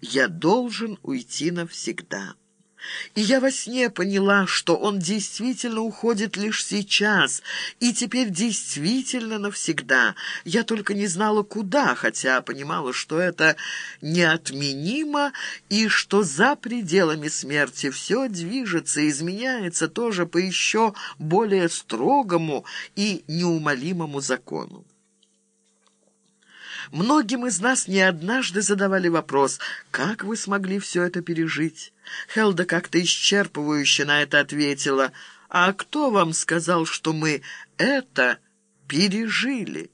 я должен уйти навсегда. И я во сне поняла, что он действительно уходит лишь сейчас, и теперь действительно навсегда. Я только не знала, куда, хотя понимала, что это неотменимо, и что за пределами смерти все движется, изменяется тоже по еще более строгому и неумолимому закону. Многим из нас не однажды задавали вопрос, как вы смогли все это пережить? Хелда как-то исчерпывающе на это ответила, а кто вам сказал, что мы это пережили?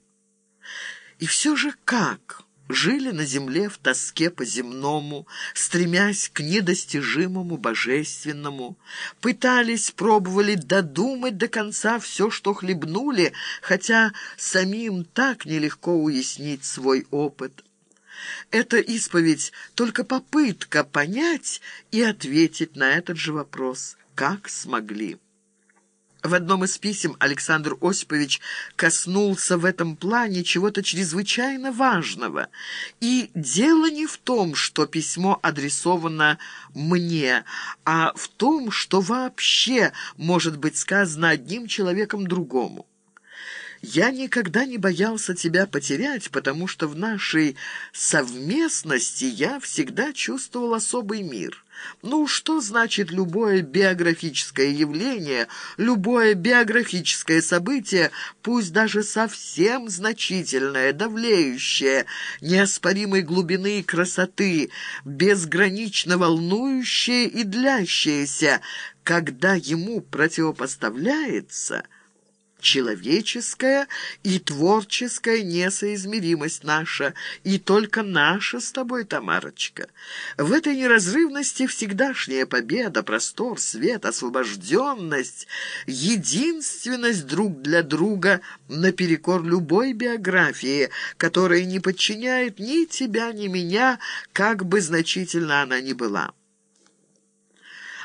И все же как? Жили на земле в тоске по земному, стремясь к недостижимому божественному, пытались, пробовали додумать до конца все, что хлебнули, хотя самим так нелегко уяснить свой опыт. Эта исповедь — только попытка понять и ответить на этот же вопрос, как смогли. В одном из писем Александр Осипович коснулся в этом плане чего-то чрезвычайно важного. И дело не в том, что письмо адресовано мне, а в том, что вообще может быть сказано одним человеком другому. Я никогда не боялся тебя потерять, потому что в нашей совместности я всегда чувствовал особый мир. Ну, что значит любое биографическое явление, любое биографическое событие, пусть даже совсем значительное, давлеющее, неоспоримой глубины и красоты, безгранично волнующее и длящееся, когда ему противопоставляется человеческая и творческая несоизмеримость наша, и только наша с тобой, Тамарочка. В этой неразрывности всегдашняя победа, простор, свет, освобожденность, единственность друг для друга наперекор любой биографии, которая не подчиняет ни тебя, ни меня, как бы значительно она ни была.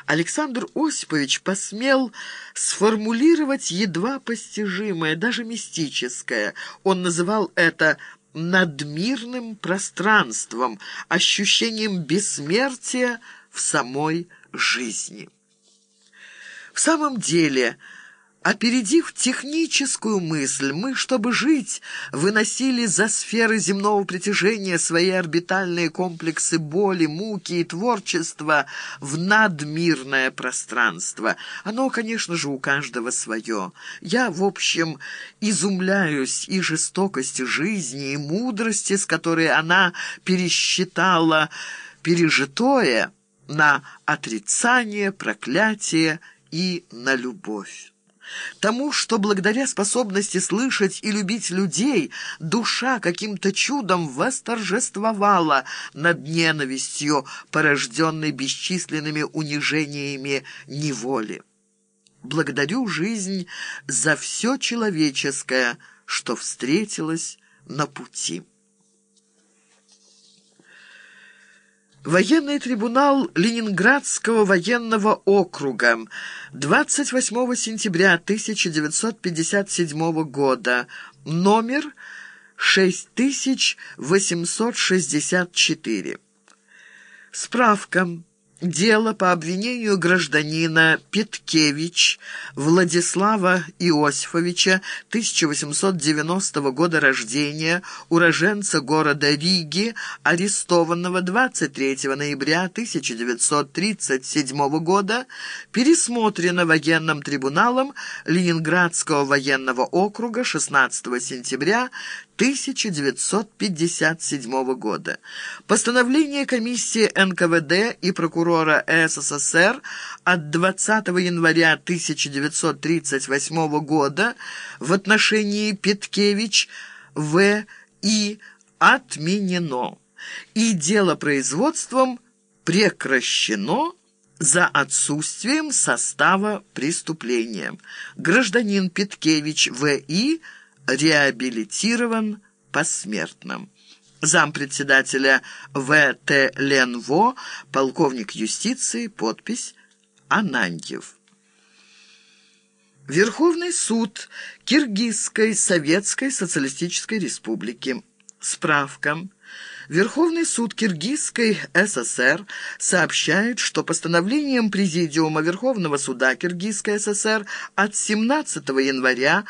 Александр Осипович посмел сформулировать едва постижимое, даже мистическое. Он называл это надмирным пространством, ощущением бессмертия в самой жизни. В самом деле... Опередив техническую мысль, мы, чтобы жить, выносили за сферы земного притяжения свои орбитальные комплексы боли, муки и творчества в надмирное пространство. Оно, конечно же, у каждого свое. Я, в общем, изумляюсь и жестокости жизни, и мудрости, с которой она пересчитала пережитое на отрицание, проклятие и на любовь. Тому, что благодаря способности слышать и любить людей, душа каким-то чудом восторжествовала над ненавистью, порожденной бесчисленными унижениями неволи. Благодарю жизнь за все человеческое, что встретилось на пути. Военный трибунал Ленинградского военного округа 28 сентября 1957 года, номер 6864. Справка. Дело по обвинению гражданина Петкевич Владислава Иосифовича, 1890 года рождения, уроженца города Риги, арестованного 23 ноября 1937 года, пересмотрено военным трибуналом Ленинградского военного округа 16 сентября 1957 года. Постановление комиссии НКВД и прокурора СССР от 20 января 1938 года в отношении Петкевич В. И. отменено, и дело производством прекращено за отсутствием состава преступления. Гражданин Петкевич В.И реабилитирован посмертно. Зампредседателя В.Т. Ленво, полковник юстиции, подпись Ананьев. Верховный суд Киргизской Советской Социалистической Республики. Справка. Верховный суд Киргизской ССР сообщает, что постановлением Президиума Верховного суда Киргизской ССР от 17 января